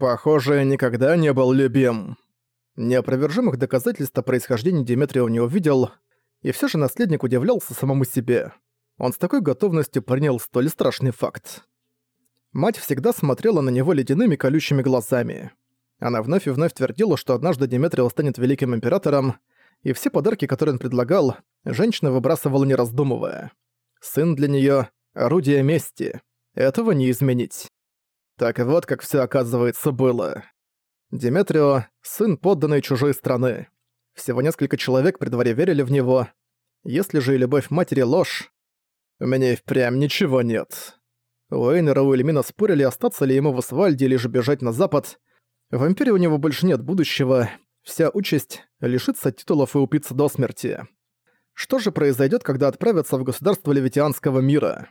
Похоже, никогда не был любим. Неопровержимых доказательств о происхождении Диметрио не увидел, и все же наследник удивлялся самому себе. Он с такой готовностью принял столь страшный факт. Мать всегда смотрела на него ледяными колючими глазами. Она вновь и вновь твердила, что однажды Диметрио станет великим императором, и все подарки, которые он предлагал, женщина выбрасывала не раздумывая. Сын для нее орудие мести. Этого не изменить. Так вот, как все оказывается было. Диметрио — сын подданной чужой страны. Всего несколько человек при дворе верили в него. Если же и любовь матери — ложь, у меня и впрямь ничего нет. Уэйн и Рауэльмина спорили, остаться ли ему в Асфальде или же бежать на запад. В Империи у него больше нет будущего. Вся участь — лишиться титулов и упиться до смерти. Что же произойдет, когда отправятся в государство Левитианского мира?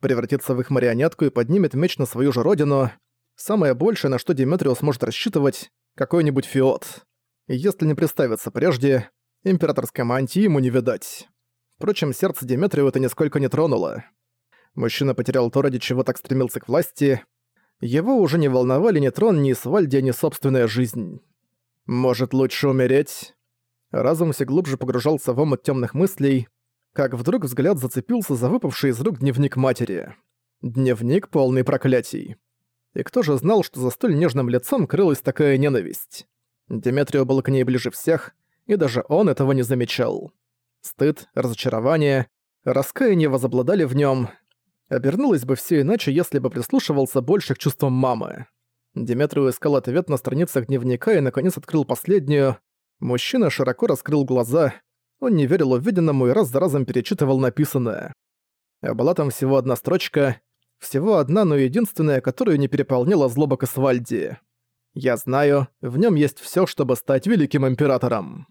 Превратится в их марионетку и поднимет меч на свою же родину. Самое большее, на что Диметриус может рассчитывать, какой-нибудь фиот. Если не представится прежде, императорской мантии ему не видать. Впрочем, сердце Диметрию это нисколько не тронуло. Мужчина потерял то, ради чего так стремился к власти. Его уже не волновали ни трон, ни Свальдия, ни собственная жизнь. Может, лучше умереть? Разум все глубже погружался в омут темных мыслей, как вдруг взгляд зацепился за выпавший из рук дневник матери. Дневник полный проклятий. И кто же знал, что за столь нежным лицом крылась такая ненависть? Деметрио был к ней ближе всех, и даже он этого не замечал. Стыд, разочарование, раскаяние возобладали в нем. Обернулось бы все иначе, если бы прислушивался больше к чувствам мамы. Деметрио искал ответ на страницах дневника и наконец открыл последнюю. Мужчина широко раскрыл глаза, он не верил увиденному и раз за разом перечитывал написанное. А была там всего одна строчка, всего одна, но единственная, которую не переполняла злоба Касвальди. «Я знаю, в нем есть все, чтобы стать великим императором».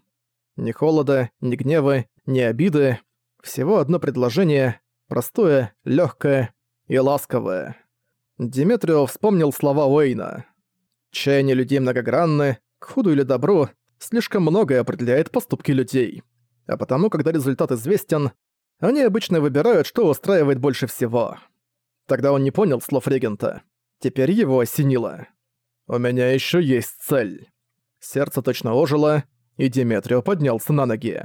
Ни холода, ни гнева, ни обиды. Всего одно предложение, простое, легкое и ласковое. Диметрио вспомнил слова Уэйна. «Чаяние людей многогранны, к худу или добру, слишком многое определяет поступки людей а потому, когда результат известен, они обычно выбирают, что устраивает больше всего. Тогда он не понял слов регента. Теперь его осенило. «У меня еще есть цель». Сердце точно ожило, и Диметрио поднялся на ноги.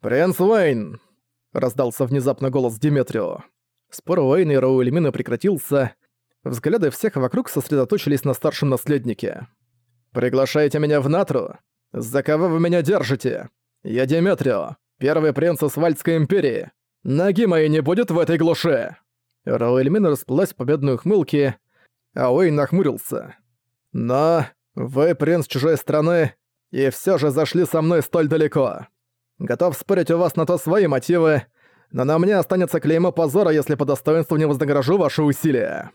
«Принц Уэйн!» — раздался внезапно голос Диметрио. Спор Уэйна и Роуэльмина прекратился. Взгляды всех вокруг сосредоточились на старшем наследнике. «Приглашаете меня в Натру? За кого вы меня держите? «Я Деметрио, первый принц Асфальтской империи. Ноги моей не будет в этой глуши!» Рауэльмин расплылась в победной ухмылке, а Уэйн нахмурился. «Но вы принц чужой страны, и все же зашли со мной столь далеко. Готов спорить у вас на то свои мотивы, но на мне останется клеймо позора, если по достоинству не вознагражу ваши усилия».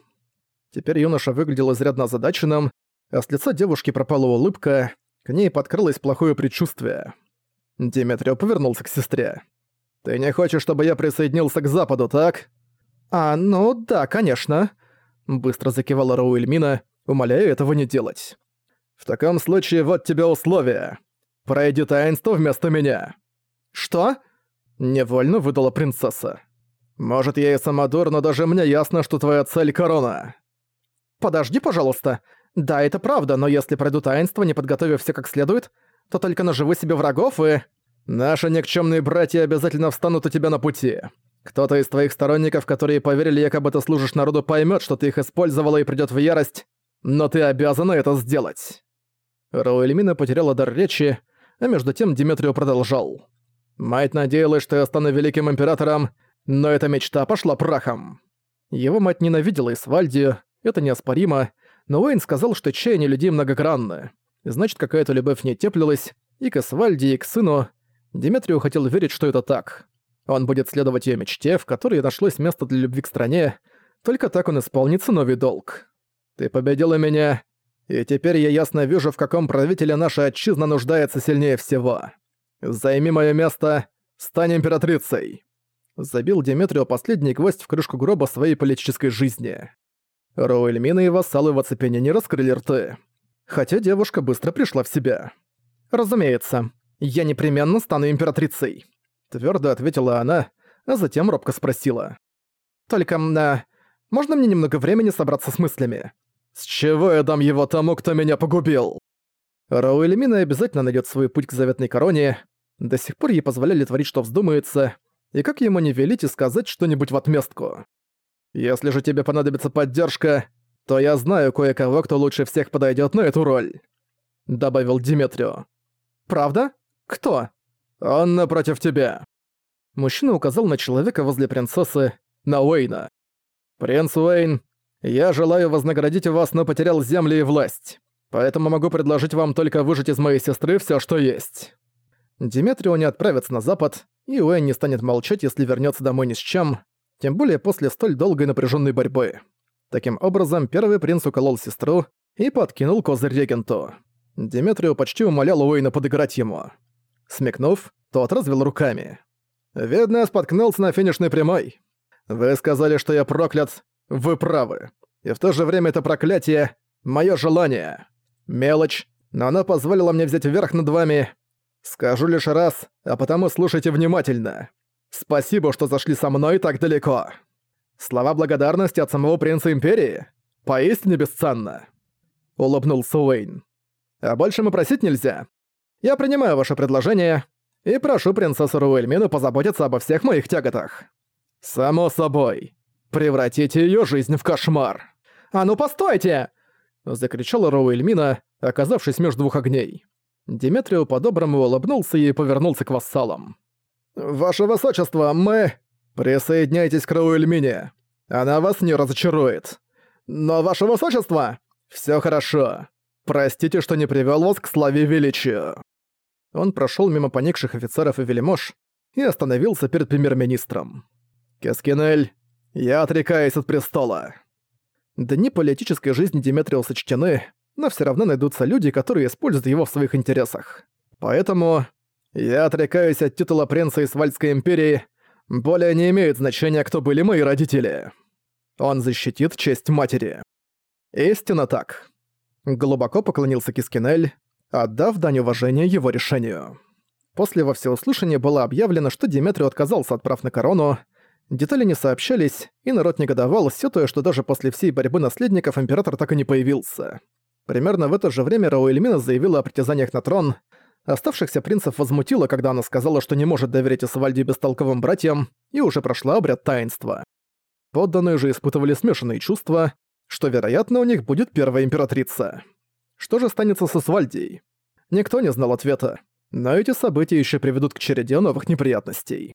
Теперь юноша выглядел изрядно озадаченным, а с лица девушки пропала улыбка, к ней подкрылось плохое предчувствие. Диметрио повернулся к сестре. «Ты не хочешь, чтобы я присоединился к Западу, так?» «А, ну да, конечно», — быстро закивала Рауэльмина, умоляя этого не делать. «В таком случае вот тебе условия. Пройди таинство вместо меня». «Что?» — невольно выдала принцесса. «Может, я и самодур, но даже мне ясно, что твоя цель — корона». «Подожди, пожалуйста. Да, это правда, но если пройду таинство, не подготовив все как следует, то только наживу себе врагов и... Наши никчемные братья обязательно встанут у тебя на пути. Кто-то из твоих сторонников, которые поверили, якобы ты служишь народу, поймет, что ты их использовала и придет в ярость, но ты обязана это сделать». Роуэльмина потеряла дар речи, а между тем Диметрио продолжал. «Мать надеялась, что я стану великим императором, но эта мечта пошла прахом». Его мать ненавидела Исвальдию, это неоспоримо, но Уэйн сказал, что чаяние людей многогранны значит, какая-то любовь не теплилась, и к Асвальде, и к сыну. Диметрию хотел верить, что это так. Он будет следовать ее мечте, в которой нашлось место для любви к стране, только так он исполнит сыновий долг. Ты победила меня, и теперь я ясно вижу, в каком правителе наша отчизна нуждается сильнее всего. Займи мое место, стань императрицей. Забил Диметрио последний гвоздь в крышку гроба своей политической жизни. Роуэльмина и вассалы в оцепенении раскрыли рты хотя девушка быстро пришла в себя. «Разумеется, я непременно стану императрицей», — твердо ответила она, а затем робко спросила. «Только, да, можно мне немного времени собраться с мыслями? С чего я дам его тому, кто меня погубил? Рауэльмина обязательно найдет свой путь к заветной короне. До сих пор ей позволяли творить, что вздумается, и как ему не велите сказать что-нибудь в отместку. Если же тебе понадобится поддержка, то я знаю кое-кого, кто лучше всех подойдет на эту роль», — добавил Диметрио. «Правда? Кто?» «Он напротив тебя». Мужчина указал на человека возле принцессы, на Уэйна. «Принц Уэйн, я желаю вознаградить вас, но потерял земли и власть. Поэтому могу предложить вам только выжить из моей сестры все, что есть». Диметрио не отправится на запад, и Уэйн не станет молчать, если вернется домой ни с чем, тем более после столь долгой напряженной борьбы. Таким образом, первый принц уколол сестру и подкинул козырь регенту. Диметрио почти умолял Уэйна подыграть ему. Смекнув, тот развел руками. «Видно, я споткнулся на финишной прямой. Вы сказали, что я проклят. Вы правы. И в то же время это проклятие — мое желание. Мелочь, но оно позволило мне взять верх над вами. Скажу лишь раз, а потому слушайте внимательно. Спасибо, что зашли со мной так далеко. Слова благодарности от самого принца Империи. Поистине бесценно. Улыбнулся Уэйн. А больше мы просить нельзя. Я принимаю ваше предложение и прошу принцессу Руэльмину позаботиться обо всех моих тяготах. Само собой. Превратите ее жизнь в кошмар. «А ну постойте!» — закричала Роуэльмина, оказавшись между двух огней. Диметрио по-доброму улыбнулся и повернулся к вассалам. «Ваше высочество, мы...» «Присоединяйтесь к Роуэльмине. Она вас не разочарует. Но, ваше высочество, все хорошо. Простите, что не привел вас к славе величию». Он прошел мимо поникших офицеров и вельмож и остановился перед премьер-министром. «Кескинель, я отрекаюсь от престола». Дни политической жизни Диметрио сочтены, но все равно найдутся люди, которые используют его в своих интересах. Поэтому я отрекаюсь от титула принца Исвальдской империи, более не имеет значения, кто были мои родители. Он защитит честь матери. Истинно так. Глубоко поклонился Кискинель, отдав дань уважения его решению. После во всеуслышание было объявлено, что Диметрио отказался от прав на корону, детали не сообщались, и народ негодовал, сетуя, что даже после всей борьбы наследников император так и не появился. Примерно в это же время Рауэльмина заявила о притязаниях на трон, оставшихся принцев возмутило, когда она сказала, что не может доверить Исвальде бестолковым братьям, и уже прошла обряд таинства. Подданные же испытывали смешанные чувства, что, вероятно, у них будет первая императрица. Что же станется с Исвальдией? Никто не знал ответа, но эти события еще приведут к череде новых неприятностей.